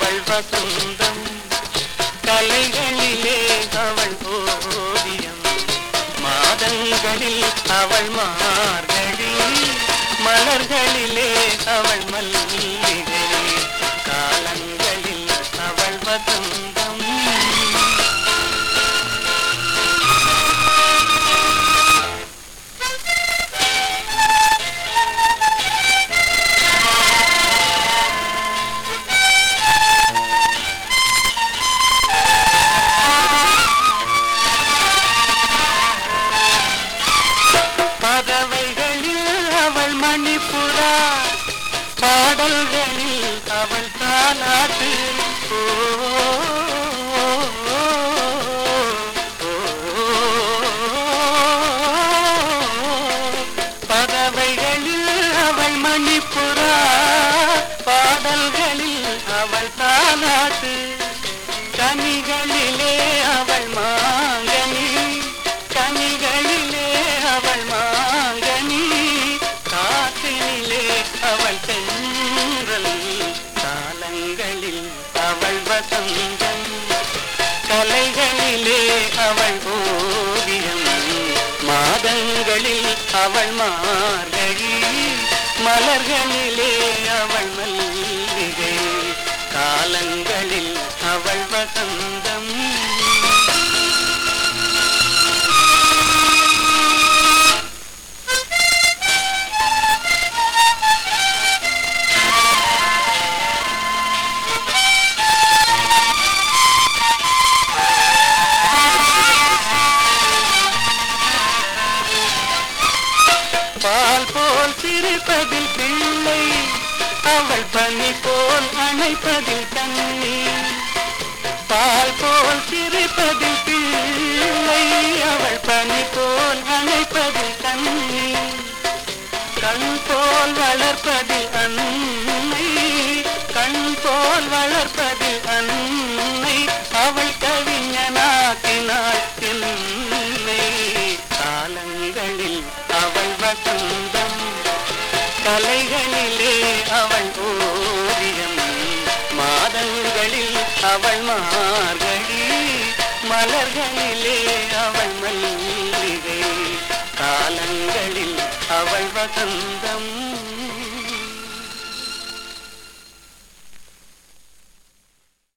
அவள் வசந்தம். கலைகளிலே அவள் ஓவியம். மாதங்களில் அவள் மார்கழி. மலர்களிலே அவள் மல்லிகை. காலங்களில் அவள் வசந்தம். பாடல்களில் அவள் தானாட்டு பறவைகளில் அவள் மணிப்புறா. பாடல்களில் அவள் தானாட்டு கனிகளிலே கலைகளிலே அவள் ஓவியம். மாதங்களில் அவள் மார்கழி. மலர்களிலே அவள் மல்லிகை. காலங்கள் பால் போல் சிரிப்பதில் பிள்ளை அவள் பனி போல் அணைப்பதில் தண்ணி பால் போல் சிரிப்பதில் பிள்ளை அவள் பனி போல் அணைப்பதில் தண்ணி கண் போல் வளர்ப்பதில் அன்னை கண் போல் வளர்ப்பதில் அன்னை அவள் அவள் வசந்தம் கலைகளிலே அவள் ஓவியம். மாதங்களில் அவள் மார்கழி. மலர்களிலே அவள் மல்லிகை. காலங்களில் அவள் வசந்தம்.